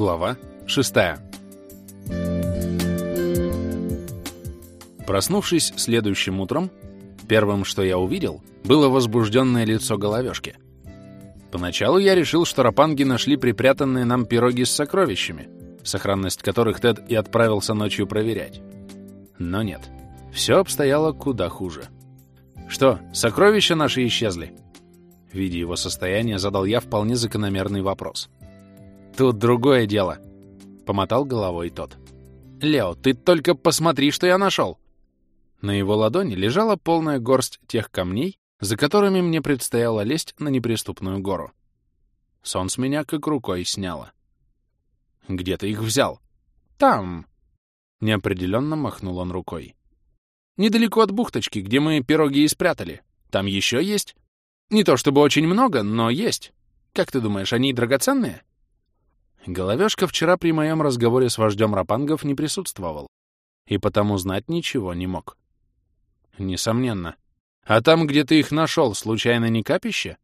Глава 6 Проснувшись следующим утром, первым, что я увидел, было возбужденное лицо головешки. Поначалу я решил, что рапанги нашли припрятанные нам пироги с сокровищами, сохранность которых Тед и отправился ночью проверять. Но нет, все обстояло куда хуже. «Что, сокровища наши исчезли?» Видя его состояние, задал я вполне закономерный вопрос. «Тут другое дело», — помотал головой тот. «Лео, ты только посмотри, что я нашел!» На его ладони лежала полная горсть тех камней, за которыми мне предстояло лезть на неприступную гору. Сон с меня как рукой сняло. «Где ты их взял?» «Там!» — неопределенно махнул он рукой. «Недалеко от бухточки, где мы пироги и спрятали. Там еще есть. Не то чтобы очень много, но есть. Как ты думаешь, они драгоценные?» Головешка вчера при моем разговоре с вождем рапангов не присутствовал, и потому знать ничего не мог. Несомненно. А там, где ты их нашел, случайно не капище?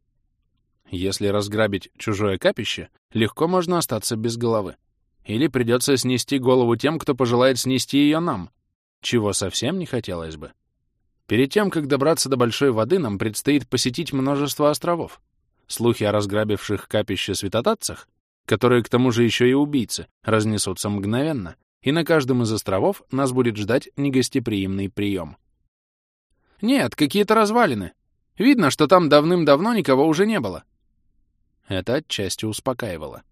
Если разграбить чужое капище, легко можно остаться без головы. Или придется снести голову тем, кто пожелает снести ее нам, чего совсем не хотелось бы. Перед тем, как добраться до большой воды, нам предстоит посетить множество островов. Слухи о разграбивших капище святотатцах, которые к тому же еще и убийцы, разнесутся мгновенно, и на каждом из островов нас будет ждать негостеприимный прием. Нет, какие-то развалины. Видно, что там давным-давно никого уже не было. Это отчасти успокаивало.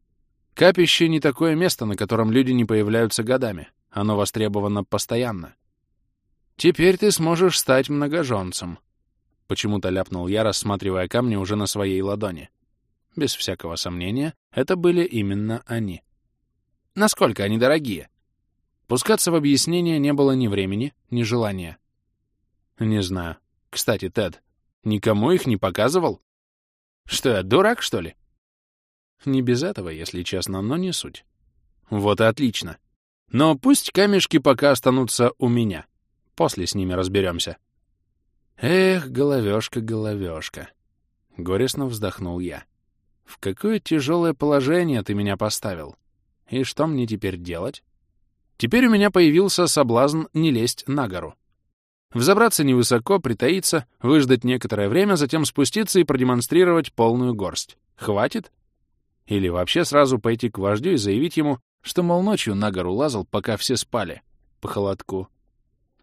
Капище не такое место, на котором люди не появляются годами. Оно востребовано постоянно. «Теперь ты сможешь стать многоженцем», — почему-то ляпнул я, рассматривая камни уже на своей ладони. Без всякого сомнения, это были именно они. Насколько они дорогие? Пускаться в объяснение не было ни времени, ни желания. Не знаю. Кстати, Тед, никому их не показывал? Что я, дурак, что ли? Не без этого, если честно, но не суть. Вот и отлично. Но пусть камешки пока останутся у меня. После с ними разберемся. Эх, головешка, головешка. Горестно вздохнул я. В какое тяжелое положение ты меня поставил. И что мне теперь делать? Теперь у меня появился соблазн не лезть на гору. Взобраться невысоко, притаиться, выждать некоторое время, затем спуститься и продемонстрировать полную горсть. Хватит? Или вообще сразу пойти к вождю и заявить ему, что, мол, ночью на гору лазал, пока все спали, по холодку.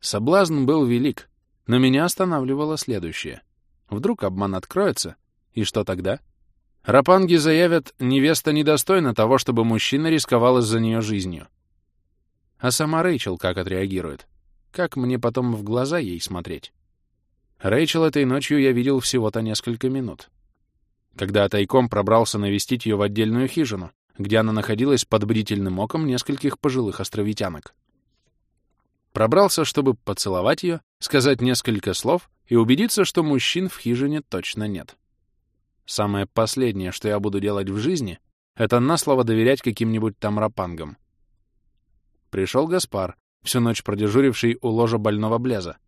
Соблазн был велик, но меня останавливало следующее. Вдруг обман откроется, и что тогда? Рапанги заявят, невеста недостойна того, чтобы мужчина рисковал из-за нее жизнью. А сама Рэйчел как отреагирует? Как мне потом в глаза ей смотреть? Рэйчел этой ночью я видел всего-то несколько минут. Когда тайком пробрался навестить ее в отдельную хижину, где она находилась под бдительным оком нескольких пожилых островитянок. Пробрался, чтобы поцеловать ее, сказать несколько слов и убедиться, что мужчин в хижине точно нет. Самое последнее, что я буду делать в жизни, это на слово доверять каким-нибудь там рапангам. Пришел Гаспар, всю ночь продежуривший у ложа больного Блеза,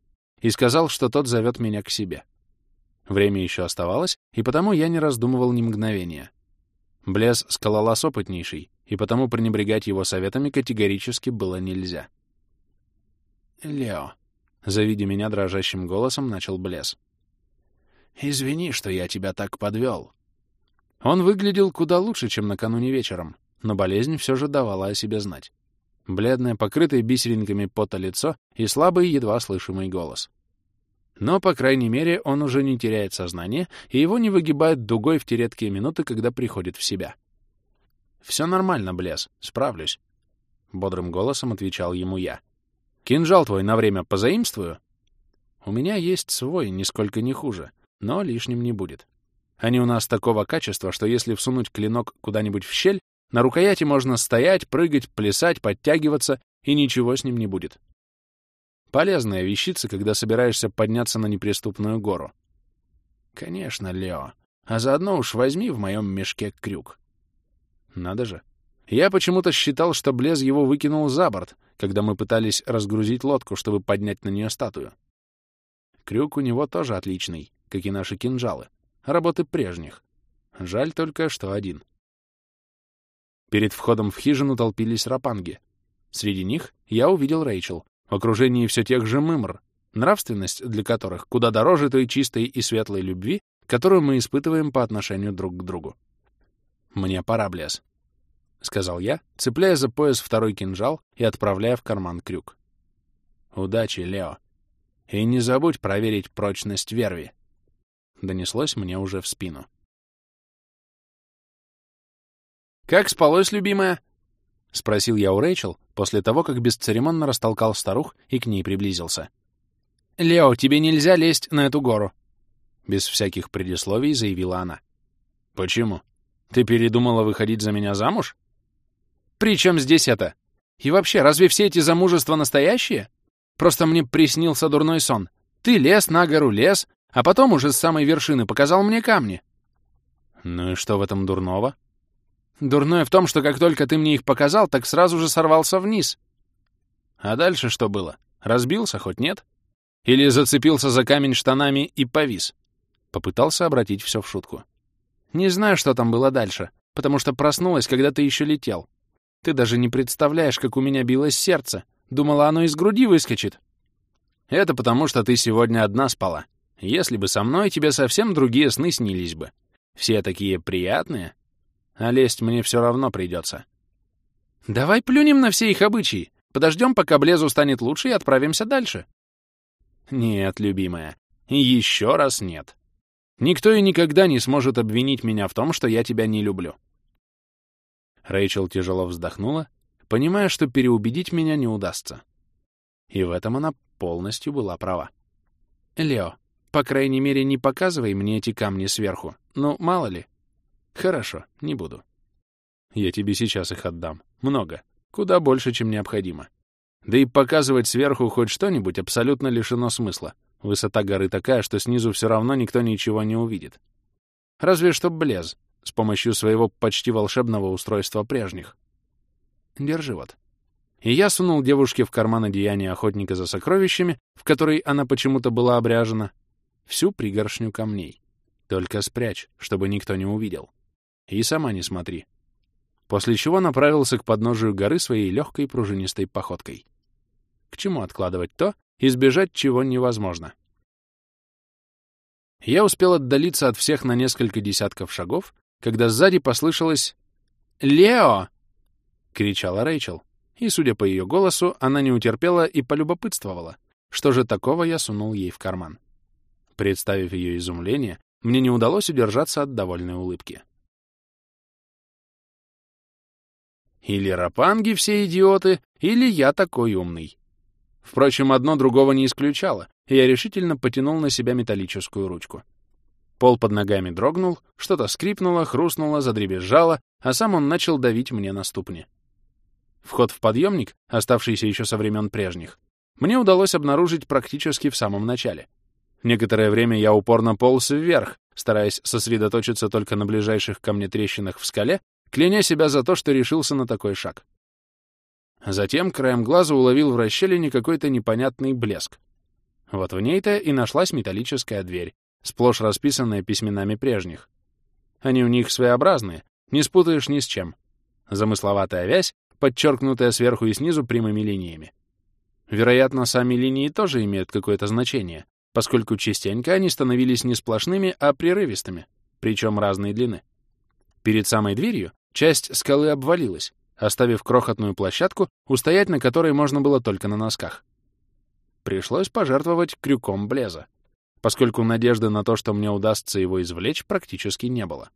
и сказал, что тот зовет меня к себе. Время еще оставалось, и потому я не раздумывал ни мгновения. Блез — скалолаз опытнейший, и потому пренебрегать его советами категорически было нельзя. «Лео», — завидя меня дрожащим голосом, начал Блез. «Извини, что я тебя так подвел». Он выглядел куда лучше, чем накануне вечером, но болезнь все же давала о себе знать. Бледное, покрытое бисеринками пота лицо и слабый, едва слышимый голос. Но, по крайней мере, он уже не теряет сознание, и его не выгибает дугой в те редкие минуты, когда приходит в себя. «Все нормально, Блес, справлюсь», — бодрым голосом отвечал ему я. «Кинжал твой на время позаимствую?» «У меня есть свой, нисколько не хуже, но лишним не будет. Они у нас такого качества, что если всунуть клинок куда-нибудь в щель, на рукояти можно стоять, прыгать, плясать, подтягиваться, и ничего с ним не будет. Полезная вещица, когда собираешься подняться на неприступную гору. Конечно, Лео. А заодно уж возьми в моем мешке крюк. Надо же. Я почему-то считал, что Блез его выкинул за борт, когда мы пытались разгрузить лодку, чтобы поднять на нее статую. Крюк у него тоже отличный, как и наши кинжалы. Работы прежних. Жаль только, что один. Перед входом в хижину толпились рапанги. Среди них я увидел Рэйчел в окружении все тех же мымр, нравственность для которых куда дороже той чистой и светлой любви, которую мы испытываем по отношению друг к другу. «Мне пора, Блес», — сказал я, цепляя за пояс второй кинжал и отправляя в карман крюк. «Удачи, Лео. И не забудь проверить прочность верви», — донеслось мне уже в спину. «Как спалось, любимая?» — спросил я у Рэйчел после того, как бесцеремонно растолкал старух и к ней приблизился. «Лео, тебе нельзя лезть на эту гору!» Без всяких предисловий заявила она. «Почему? Ты передумала выходить за меня замуж?» «При чем здесь это? И вообще, разве все эти замужества настоящие? Просто мне приснился дурной сон. Ты лез на гору, лез, а потом уже с самой вершины показал мне камни». «Ну и что в этом дурного?» Дурное в том, что как только ты мне их показал, так сразу же сорвался вниз. А дальше что было? Разбился, хоть нет? Или зацепился за камень штанами и повис? Попытался обратить все в шутку. Не знаю, что там было дальше, потому что проснулась, когда ты еще летел. Ты даже не представляешь, как у меня билось сердце. Думала, оно из груди выскочит. Это потому, что ты сегодня одна спала. Если бы со мной, тебе совсем другие сны снились бы. Все такие приятные, а лезть мне все равно придется. Давай плюнем на все их обычаи, подождем, пока Блезу станет лучше, и отправимся дальше. Нет, любимая, еще раз нет. Никто и никогда не сможет обвинить меня в том, что я тебя не люблю. Рэйчел тяжело вздохнула, понимая, что переубедить меня не удастся. И в этом она полностью была права. «Лео, по крайней мере, не показывай мне эти камни сверху. Ну, мало ли, Хорошо, не буду. Я тебе сейчас их отдам. Много. Куда больше, чем необходимо. Да и показывать сверху хоть что-нибудь абсолютно лишено смысла. Высота горы такая, что снизу все равно никто ничего не увидит. Разве что Блез, с помощью своего почти волшебного устройства прежних. Держи вот. И я сунул девушке в карман одеяния охотника за сокровищами, в который она почему-то была обряжена, всю пригоршню камней. Только спрячь, чтобы никто не увидел. И сама не смотри. После чего направился к подножию горы своей легкой пружинистой походкой. К чему откладывать то, избежать чего невозможно? Я успел отдалиться от всех на несколько десятков шагов, когда сзади послышалось «Лео!» — кричала Рэйчел. И, судя по ее голосу, она не утерпела и полюбопытствовала, что же такого я сунул ей в карман. Представив ее изумление, мне не удалось удержаться от довольной улыбки. Или рапанги все идиоты, или я такой умный. Впрочем, одно другого не исключало, и я решительно потянул на себя металлическую ручку. Пол под ногами дрогнул, что-то скрипнуло, хрустнуло, задребезжало, а сам он начал давить мне на ступни. Вход в подъемник, оставшийся еще со времен прежних, мне удалось обнаружить практически в самом начале. Некоторое время я упорно полз вверх, стараясь сосредоточиться только на ближайших ко мне трещинах в скале кляня себя за то, что решился на такой шаг. Затем краем глаза уловил в расщелине какой-то непонятный блеск. Вот в ней-то и нашлась металлическая дверь, сплошь расписанная письменами прежних. Они у них своеобразные, не спутаешь ни с чем. Замысловатая вязь, подчеркнутая сверху и снизу прямыми линиями. Вероятно, сами линии тоже имеют какое-то значение, поскольку частенько они становились не сплошными, а прерывистыми, причем разной длины. Перед самой дверью Часть скалы обвалилась, оставив крохотную площадку, устоять на которой можно было только на носках. Пришлось пожертвовать крюком Блеза, поскольку надежды на то, что мне удастся его извлечь, практически не было.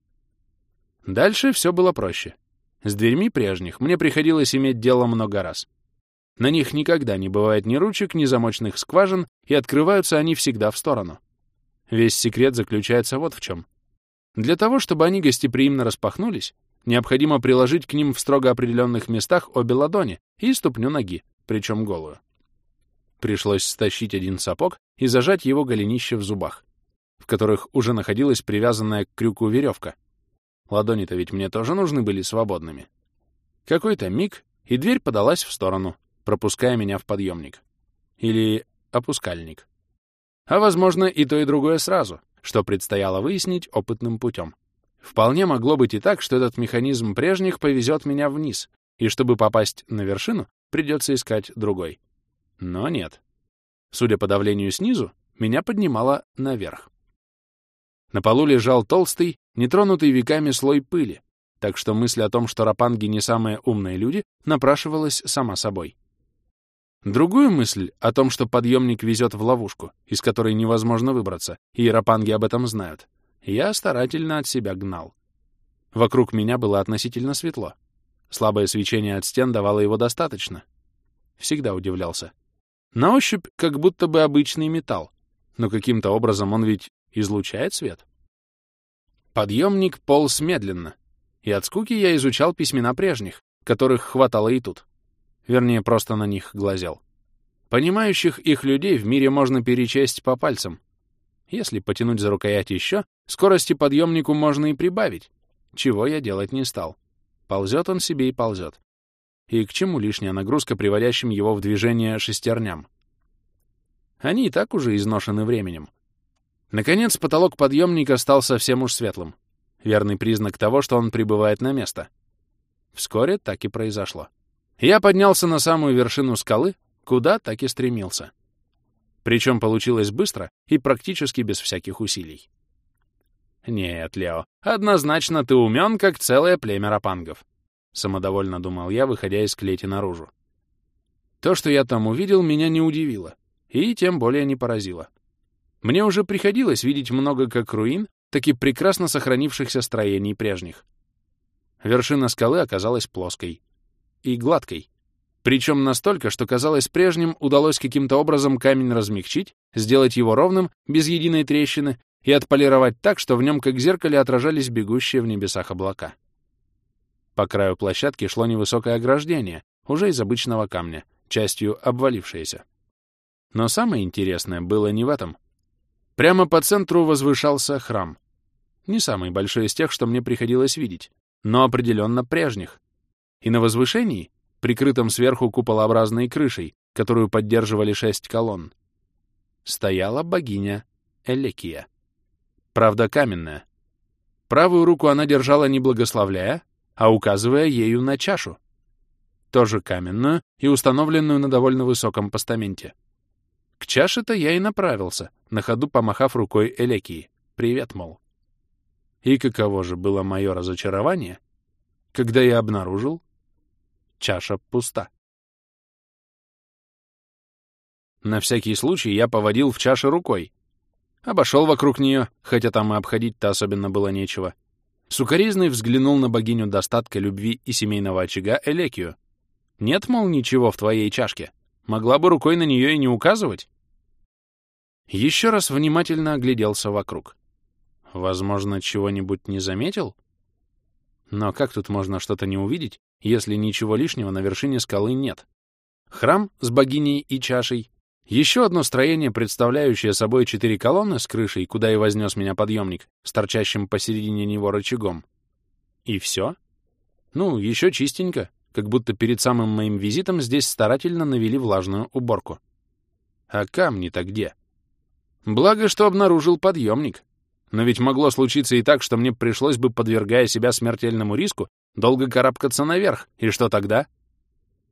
Дальше все было проще. С дверьми прежних мне приходилось иметь дело много раз. На них никогда не бывает ни ручек, ни замочных скважин, и открываются они всегда в сторону. Весь секрет заключается вот в чем. Для того, чтобы они гостеприимно распахнулись, Необходимо приложить к ним в строго определенных местах обе ладони и ступню ноги, причем голую. Пришлось стащить один сапог и зажать его голенище в зубах, в которых уже находилась привязанная к крюку веревка. Ладони-то ведь мне тоже нужны были свободными. Какой-то миг, и дверь подалась в сторону, пропуская меня в подъемник. Или опускальник. А, возможно, и то, и другое сразу, что предстояло выяснить опытным путем. Вполне могло быть и так, что этот механизм прежних повезет меня вниз, и чтобы попасть на вершину, придется искать другой. Но нет. Судя по давлению снизу, меня поднимало наверх. На полу лежал толстый, нетронутый веками слой пыли, так что мысль о том, что рапанги не самые умные люди, напрашивалась сама собой. Другую мысль о том, что подъемник везет в ловушку, из которой невозможно выбраться, и рапанги об этом знают, я старательно от себя гнал. Вокруг меня было относительно светло. Слабое свечение от стен давало его достаточно. Всегда удивлялся. На ощупь как будто бы обычный металл, но каким-то образом он ведь излучает свет. Подъемник полз медленно, и от скуки я изучал письмена прежних, которых хватало и тут. Вернее, просто на них глазел. Понимающих их людей в мире можно перечесть по пальцам. Если потянуть за рукоять еще, скорости подъемнику можно и прибавить, чего я делать не стал. Ползет он себе и ползет. И к чему лишняя нагрузка приводящим его в движение шестерням? Они и так уже изношены временем. Наконец, потолок подъемника стал совсем уж светлым. Верный признак того, что он прибывает на место. Вскоре так и произошло. Я поднялся на самую вершину скалы, куда так и стремился. Причем получилось быстро и практически без всяких усилий. Нет, Лео, однозначно ты умен, как целое племя рапангов. Самодовольно думал я, выходя из клети наружу. То, что я там увидел, меня не удивило. И тем более не поразило. Мне уже приходилось видеть много как руин, так и прекрасно сохранившихся строений прежних. Вершина скалы оказалась плоской и гладкой. Причем настолько, что казалось прежним удалось каким-то образом камень размягчить, сделать его ровным, без единой трещины, и отполировать так, что в нем как зеркале отражались бегущие в небесах облака. По краю площадки шло невысокое ограждение, уже из обычного камня, частью обвалившееся. Но самое интересное было не в этом. Прямо по центру возвышался храм. Не самый большой из тех, что мне приходилось видеть, но определенно прежних. И на возвышении, прикрытом сверху куполообразной крышей, которую поддерживали шесть колонн, стояла богиня Элекия. Правда, каменная. Правую руку она держала не благословляя, а указывая ею на чашу. Тоже каменную и установленную на довольно высоком постаменте. К чаше-то я и направился, на ходу помахав рукой Элекии. «Привет, мол». И каково же было мое разочарование, когда я обнаружил, чаша пуста. На всякий случай я поводил в чаше рукой. Обошел вокруг нее, хотя там и обходить-то особенно было нечего. Сукаризный взглянул на богиню достатка, любви и семейного очага Элекию. «Нет, мол, ничего в твоей чашке. Могла бы рукой на нее и не указывать?» Еще раз внимательно огляделся вокруг. Возможно, чего-нибудь не заметил? Но как тут можно что-то не увидеть, если ничего лишнего на вершине скалы нет? Храм с богиней и чашей, еще одно строение, представляющее собой четыре колонны с крышей, куда и вознес меня подъемник, с торчащим посередине него рычагом. И все? Ну, еще чистенько, как будто перед самым моим визитом здесь старательно навели влажную уборку. А камни-то где? Благо, что обнаружил подъемник. Но ведь могло случиться и так, что мне пришлось бы, подвергая себя смертельному риску, долго карабкаться наверх. И что тогда?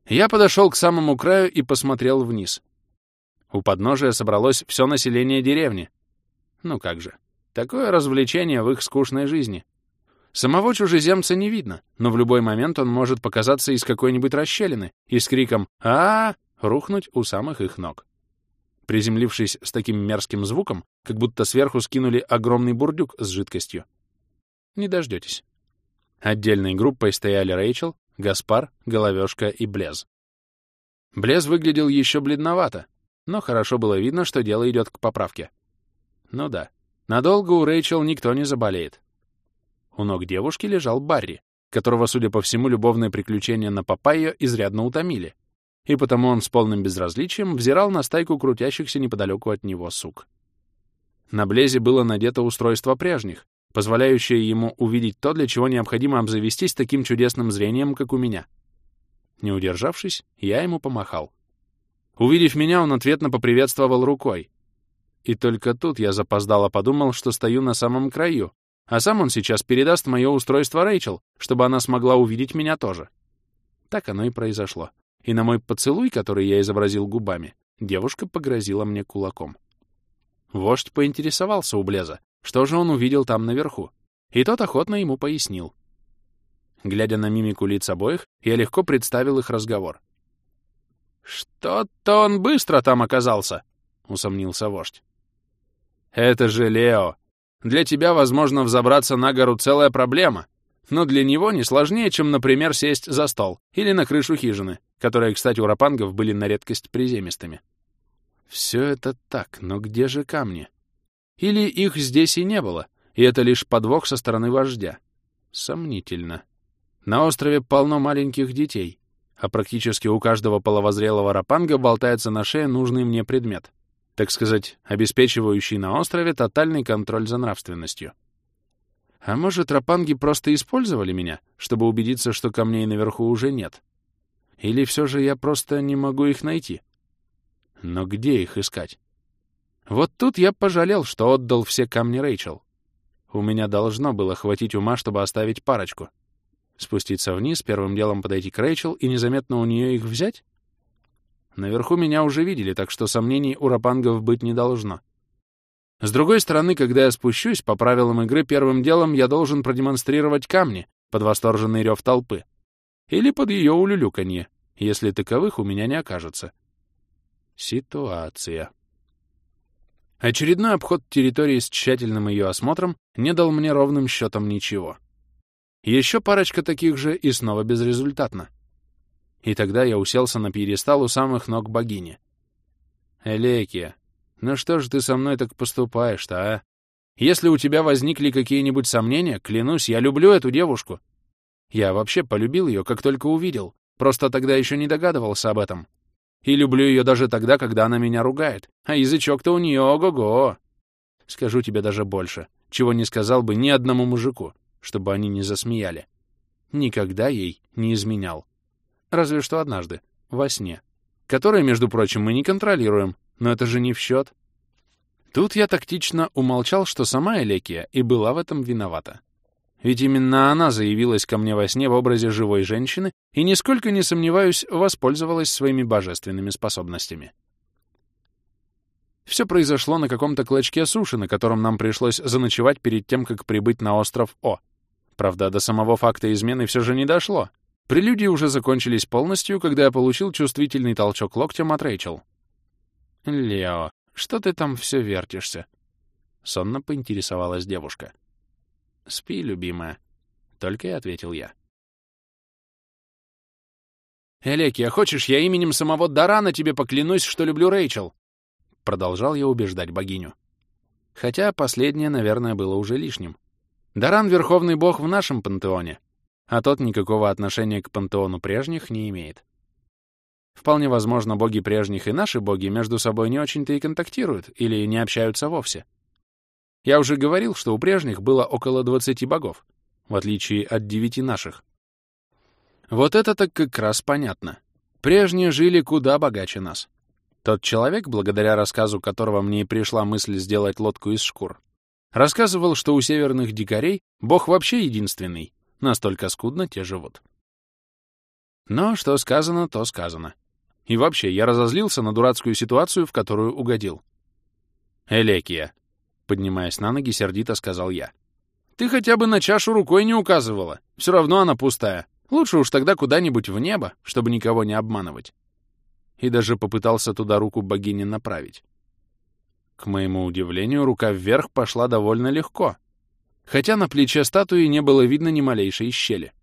Я подошел к самому краю и посмотрел вниз. У подножия собралось все население деревни. Ну как же, такое развлечение в их скучной жизни. Самого чужеземца не видно, но в любой момент он может показаться из какой-нибудь расщелины и с криком а, -а, -а рухнуть у самых их ног. Приземлившись с таким мерзким звуком, как будто сверху скинули огромный бурдюк с жидкостью. Не дождетесь. Отдельной группой стояли Рэйчел, Гаспар, Головешка и Блез. Блез выглядел еще бледновато, но хорошо было видно, что дело идет к поправке. Ну да, надолго у Рэйчел никто не заболеет. У ног девушки лежал Барри, которого, судя по всему, любовные приключения на Папайо изрядно утомили, и потому он с полным безразличием взирал на стайку крутящихся неподалеку от него сук. На Блезе было надето устройство прежних, позволяющее ему увидеть то, для чего необходимо обзавестись таким чудесным зрением, как у меня. Не удержавшись, я ему помахал. Увидев меня, он ответно поприветствовал рукой. И только тут я запоздало подумал, что стою на самом краю, а сам он сейчас передаст мое устройство Рэйчел, чтобы она смогла увидеть меня тоже. Так оно и произошло. И на мой поцелуй, который я изобразил губами, девушка погрозила мне кулаком. Вождь поинтересовался у Блеза, что же он увидел там наверху, и тот охотно ему пояснил. Глядя на мимику лиц обоих, я легко представил их разговор. «Что-то он быстро там оказался», — усомнился вождь. «Это же Лео. Для тебя, возможно, взобраться на гору целая проблема, но для него не сложнее, чем, например, сесть за стол или на крышу хижины, которые, кстати, у рапангов были на редкость приземистыми. Все это так, но где же камни? Или их здесь и не было, и это лишь подвох со стороны вождя? Сомнительно. На острове полно маленьких детей, а практически у каждого половозрелого рапанга болтается на шее нужный мне предмет, так сказать, обеспечивающий на острове тотальный контроль за нравственностью. А может, рапанги просто использовали меня, чтобы убедиться, что камней наверху уже нет? Или все же я просто не могу их найти? Но где их искать? Вот тут я пожалел, что отдал все камни Рэйчел. У меня должно было хватить ума, чтобы оставить парочку — Спуститься вниз, первым делом подойти к Рэйчел и незаметно у нее их взять? Наверху меня уже видели, так что сомнений у рапангов быть не должно. С другой стороны, когда я спущусь, по правилам игры первым делом я должен продемонстрировать камни под восторженный рев толпы. Или под ее улюлюканье, если таковых у меня не окажется. Ситуация. Очередной обход территории с тщательным ее осмотром не дал мне ровным счетом ничего. Еще парочка таких же и снова безрезультатно. И тогда я уселся на пьедестал у самых ног богини. Элекия, ну что же ты со мной так поступаешь-то, а? Если у тебя возникли какие-нибудь сомнения, клянусь, я люблю эту девушку. Я вообще полюбил ее, как только увидел, просто тогда еще не догадывался об этом. И люблю ее даже тогда, когда она меня ругает, а язычок-то у нее ого-го. Скажу тебе даже больше, чего не сказал бы ни одному мужику чтобы они не засмеяли. Никогда ей не изменял. Разве что однажды, во сне. Который, между прочим, мы не контролируем, но это же не в счет. Тут я тактично умолчал, что сама Элекия и была в этом виновата. Ведь именно она заявилась ко мне во сне в образе живой женщины и, нисколько не сомневаюсь, воспользовалась своими божественными способностями. Все произошло на каком-то клочке суши, на котором нам пришлось заночевать перед тем, как прибыть на остров О. Правда, до самого факта измены все же не дошло. Прелюдии уже закончились полностью, когда я получил чувствительный толчок локтем от Рэйчел. «Лео, что ты там все вертишься?» Сонно поинтересовалась девушка. «Спи, любимая», — только и ответил я. «Элекия, хочешь, я именем самого Дарана тебе поклянусь, что люблю Рэйчел?» Продолжал я убеждать богиню. Хотя последнее, наверное, было уже лишним. Даран — верховный бог в нашем пантеоне, а тот никакого отношения к пантеону прежних не имеет. Вполне возможно, боги прежних и наши боги между собой не очень-то и контактируют или не общаются вовсе. Я уже говорил, что у прежних было около 20 богов, в отличие от девяти наших. Вот это так как раз понятно. Прежние жили куда богаче нас. Тот человек, благодаря рассказу которого мне и пришла мысль сделать лодку из шкур, Рассказывал, что у северных дикарей бог вообще единственный, настолько скудно те живут. Но что сказано, то сказано. И вообще, я разозлился на дурацкую ситуацию, в которую угодил. «Элекия», — поднимаясь на ноги, сердито сказал я. «Ты хотя бы на чашу рукой не указывала. Все равно она пустая. Лучше уж тогда куда-нибудь в небо, чтобы никого не обманывать». И даже попытался туда руку богини направить. К моему удивлению, рука вверх пошла довольно легко, хотя на плече статуи не было видно ни малейшей щели.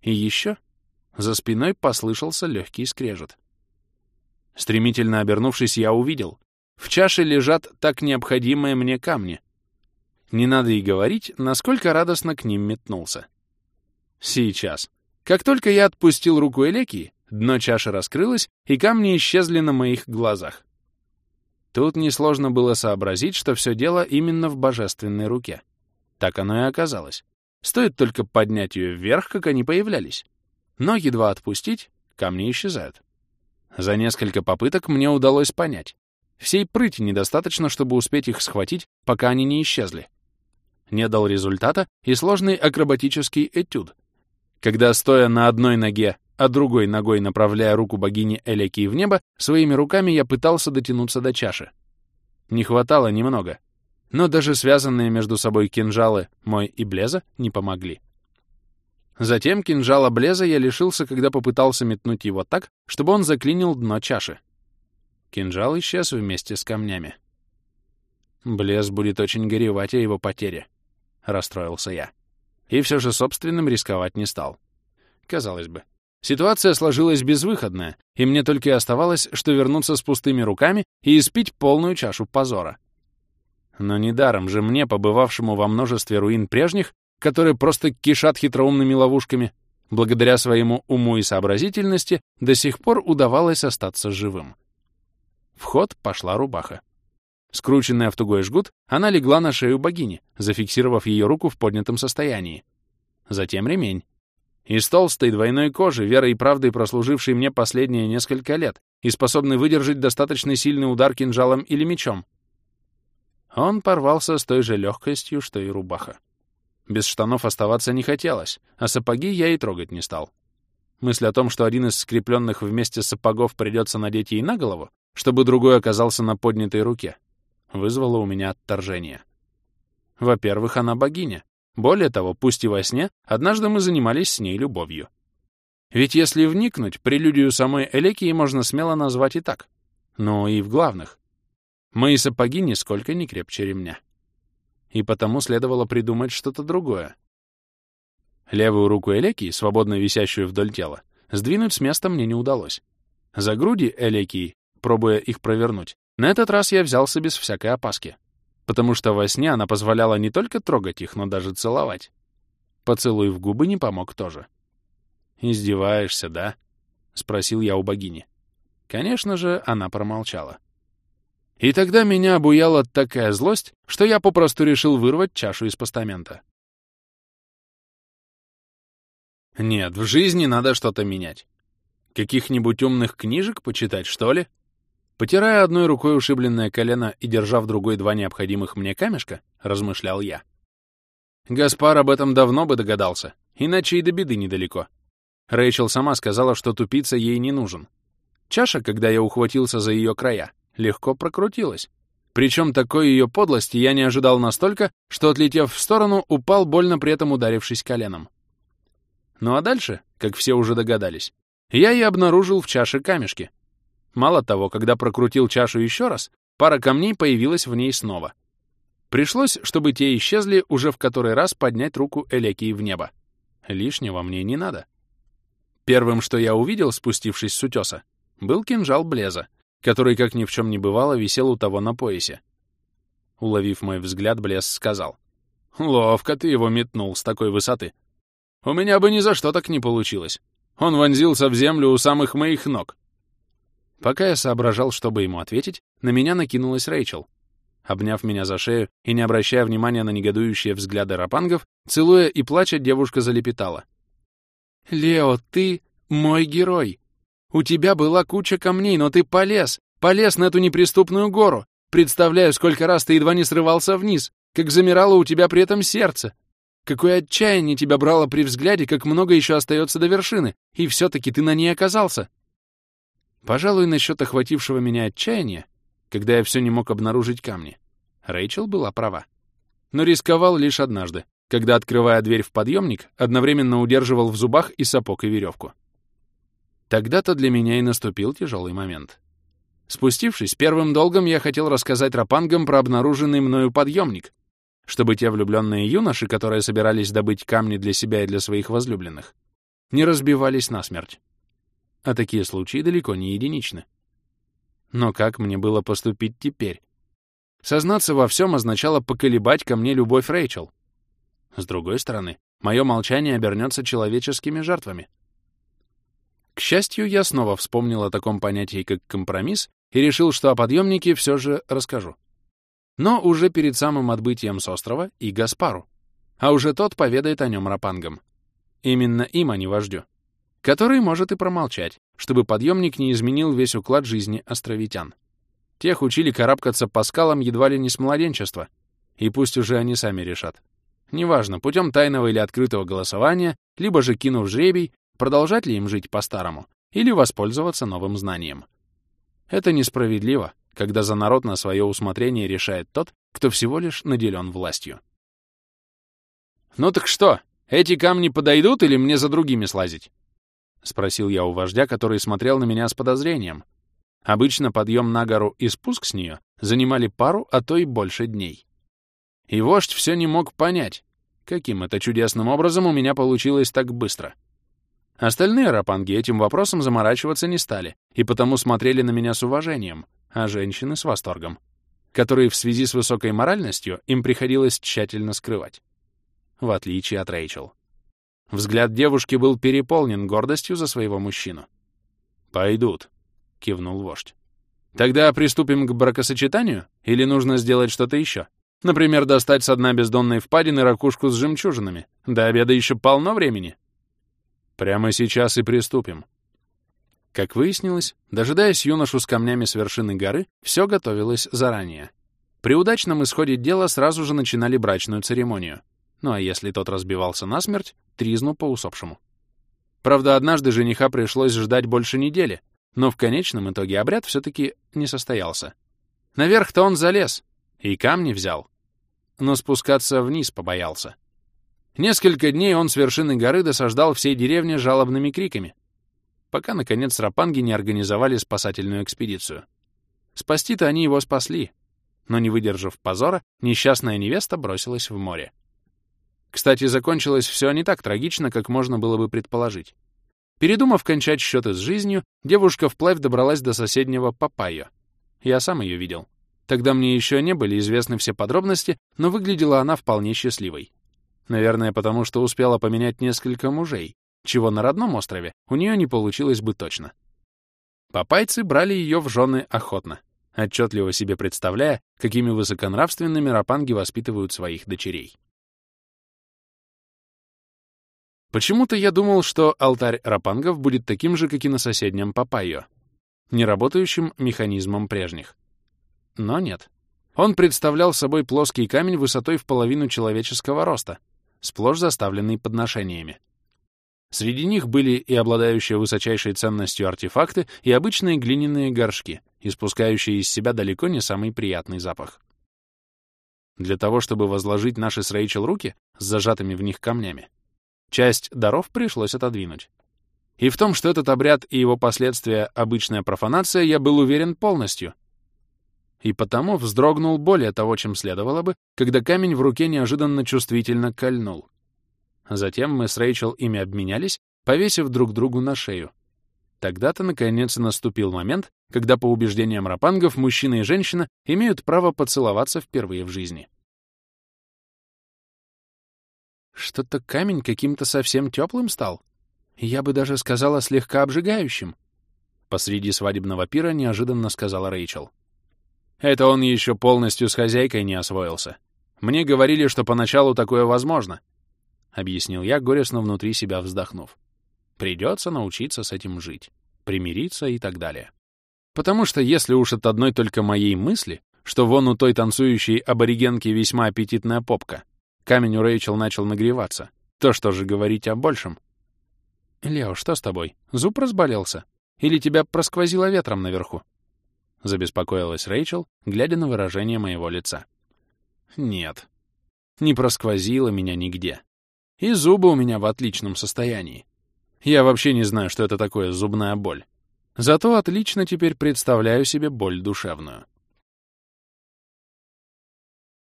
И еще за спиной послышался легкий скрежет. Стремительно обернувшись, я увидел. В чаше лежат так необходимые мне камни. Не надо и говорить, насколько радостно к ним метнулся. Сейчас. Как только я отпустил руку Элеки, дно чаши раскрылось, и камни исчезли на моих глазах. Тут несложно было сообразить, что все дело именно в божественной руке. Так оно и оказалось. Стоит только поднять ее вверх, как они появлялись. Но едва отпустить, камни исчезают. За несколько попыток мне удалось понять. Всей прыти недостаточно, чтобы успеть их схватить, пока они не исчезли. не дал результата и сложный акробатический этюд, когда, стоя на одной ноге, а другой ногой направляя руку богини Элекии в небо, своими руками я пытался дотянуться до чаши. Не хватало немного, но даже связанные между собой кинжалы мой и Блеза не помогли. Затем кинжала Блеза я лишился, когда попытался метнуть его так, чтобы он заклинил дно чаши. Кинжал исчез вместе с камнями. Блез будет очень горевать о его потере, — расстроился я. И все же собственным рисковать не стал. Казалось бы, ситуация сложилась безвыходная, и мне только и оставалось, что вернуться с пустыми руками и испить полную чашу позора. Но недаром же мне, побывавшему во множестве руин прежних, которые просто кишат хитроумными ловушками, благодаря своему уму и сообразительности, до сих пор удавалось остаться живым. В ход пошла рубаха. Скрученная в тугой жгут, она легла на шею богини, зафиксировав ее руку в поднятом состоянии. Затем ремень. Из толстой двойной кожи, верой и правдой прослужившей мне последние несколько лет и способный выдержать достаточно сильный удар кинжалом или мечом. Он порвался с той же легкостью, что и рубаха. Без штанов оставаться не хотелось, а сапоги я и трогать не стал. Мысль о том, что один из скрепленных вместе сапогов придется надеть ей на голову, чтобы другой оказался на поднятой руке, вызвало у меня отторжение. Во-первых, она богиня. Более того, пусть и во сне, однажды мы занимались с ней любовью. Ведь если вникнуть, прелюдию самой Элекии можно смело назвать и так. Но и в главных. Мои сапоги нисколько не крепче ремня. И потому следовало придумать что-то другое. Левую руку Элекии, свободно висящую вдоль тела, сдвинуть с места мне не удалось. За груди Элекии, пробуя их провернуть, на этот раз я взялся без всякой опаски, потому что во сне она позволяла не только трогать их, но даже целовать. Поцелуй в губы не помог тоже. «Издеваешься, да?» — спросил я у богини. Конечно же, она промолчала. И тогда меня обуяла такая злость, что я попросту решил вырвать чашу из постамента. Нет, в жизни надо что-то менять. Каких-нибудь умных книжек почитать, что ли? Потирая одной рукой ушибленное колено и держа в другой два необходимых мне камешка, размышлял я. Гаспар об этом давно бы догадался, иначе и до беды недалеко. Рэйчел сама сказала, что тупица ей не нужен. Чаша, когда я ухватился за ее края, легко прокрутилась. Причем такой ее подлости я не ожидал настолько, что, отлетев в сторону, упал, больно при этом ударившись коленом. Ну а дальше, как все уже догадались, я и обнаружил в чаше камешки — Мало того, когда прокрутил чашу еще раз, пара камней появилась в ней снова. Пришлось, чтобы те исчезли, уже в который раз поднять руку Элекии в небо. Лишнего мне не надо. Первым, что я увидел, спустившись с утеса, был кинжал Блеза, который, как ни в чем не бывало, висел у того на поясе. Уловив мой взгляд, Блез сказал. «Ловко ты его метнул с такой высоты. У меня бы ни за что так не получилось. Он вонзился в землю у самых моих ног. Пока я соображал, чтобы ему ответить, на меня накинулась Рэйчел. Обняв меня за шею и не обращая внимания на негодующие взгляды рапангов, целуя и плача, девушка залепетала. «Лео, ты мой герой! У тебя была куча камней, но ты полез, полез на эту неприступную гору. Представляю, сколько раз ты едва не срывался вниз, как замирало у тебя при этом сердце. Какое отчаяние тебя брало при взгляде, как много еще остается до вершины, и все-таки ты на ней оказался. Пожалуй, насчет охватившего меня отчаяния, когда я все не мог обнаружить камни, Рэйчел была права. Но рисковал лишь однажды, когда, открывая дверь в подъемник, одновременно удерживал в зубах и сапог, и веревку. Тогда-то для меня и наступил тяжелый момент. Спустившись, первым долгом я хотел рассказать рапангам про обнаруженный мною подъемник, чтобы те влюбленные юноши, которые собирались добыть камни для себя и для своих возлюбленных, не разбивались насмерть а такие случаи далеко не единичны. Но как мне было поступить теперь? Сознаться во всем означало поколебать ко мне любовь Рэйчел. С другой стороны, мое молчание обернется человеческими жертвами. К счастью, я снова вспомнил о таком понятии, как компромисс, и решил, что о подъемнике все же расскажу. Но уже перед самым отбытием с острова и Гаспару. А уже тот поведает о нем рапангам. Именно им, а не вождю который может и промолчать, чтобы подъемник не изменил весь уклад жизни островитян. Тех учили карабкаться по скалам едва ли не с младенчества, и пусть уже они сами решат, Неважно, путем тайного или открытого голосования, либо же кинув жребий, продолжать ли им жить по-старому, или воспользоваться новым знанием. Это несправедливо, когда за народ на свое усмотрение решает тот, кто всего лишь наделен властью. «Ну так что, эти камни подойдут или мне за другими слазить?» — спросил я у вождя, который смотрел на меня с подозрением. Обычно подъем на гору и спуск с нее занимали пару, а то и больше дней. И вождь все не мог понять, каким это чудесным образом у меня получилось так быстро. Остальные рапанги этим вопросом заморачиваться не стали, и потому смотрели на меня с уважением, а женщины — с восторгом, которые в связи с высокой моральностью им приходилось тщательно скрывать. В отличие от Рэйчел. Взгляд девушки был переполнен гордостью за своего мужчину. «Пойдут», — кивнул вождь. «Тогда приступим к бракосочетанию? Или нужно сделать что-то еще? Например, достать со дна бездонной впадины ракушку с жемчужинами. До обеда еще полно времени». «Прямо сейчас и приступим». Как выяснилось, дожидаясь юношу с камнями с вершины горы, все готовилось заранее. При удачном исходе дела сразу же начинали брачную церемонию. Ну а если тот разбивался насмерть, тризну по усопшему. Правда, однажды жениха пришлось ждать больше недели, но в конечном итоге обряд все-таки не состоялся. Наверх-то он залез и камни взял, но спускаться вниз побоялся. Несколько дней он с вершины горы досаждал всей деревне жалобными криками, пока, наконец, рапанги не организовали спасательную экспедицию. Спасти-то они его спасли, но, не выдержав позора, несчастная невеста бросилась в море. Кстати, закончилось все не так трагично, как можно было бы предположить. Передумав кончать счеты с жизнью, девушка вплавь добралась до соседнего Папайо. Я сам ее видел. Тогда мне еще не были известны все подробности, но выглядела она вполне счастливой. Наверное, потому что успела поменять несколько мужей, чего на родном острове у нее не получилось бы точно. Папайцы брали ее в жены охотно, отчетливо себе представляя, какими высоконравственными рапанги воспитывают своих дочерей. Почему-то я думал, что алтарь рапангов будет таким же, как и на соседнем Папайо, неработающим механизмом прежних. Но нет. Он представлял собой плоский камень высотой в половину человеческого роста, сплошь заставленный подношениями. Среди них были и обладающие высочайшей ценностью артефакты, и обычные глиняные горшки, испускающие из себя далеко не самый приятный запах. Для того, чтобы возложить наши с Рэйчел руки с зажатыми в них камнями, Часть даров пришлось отодвинуть. И в том, что этот обряд и его последствия — обычная профанация, я был уверен полностью. И потому вздрогнул более того, чем следовало бы, когда камень в руке неожиданно чувствительно кольнул. Затем мы с Рэйчел ими обменялись, повесив друг другу на шею. Тогда-то, наконец, наступил момент, когда, по убеждениям рапангов, мужчина и женщина имеют право поцеловаться впервые в жизни. Что-то камень каким-то совсем теплым стал. Я бы даже сказала, слегка обжигающим. Посреди свадебного пира неожиданно сказала Рэйчел. Это он еще полностью с хозяйкой не освоился. Мне говорили, что поначалу такое возможно. Объяснил я, горестно внутри себя вздохнув. Придется научиться с этим жить, примириться и так далее. Потому что если уж от одной только моей мысли, что вон у той танцующей аборигенки весьма аппетитная попка, Камень у Рэйчел начал нагреваться. То что же говорить о большем? «Лео, что с тобой? Зуб разболелся? Или тебя просквозило ветром наверху?» Забеспокоилась Рэйчел, глядя на выражение моего лица. «Нет, не просквозило меня нигде. И зубы у меня в отличном состоянии. Я вообще не знаю, что это такое зубная боль. Зато отлично теперь представляю себе боль душевную.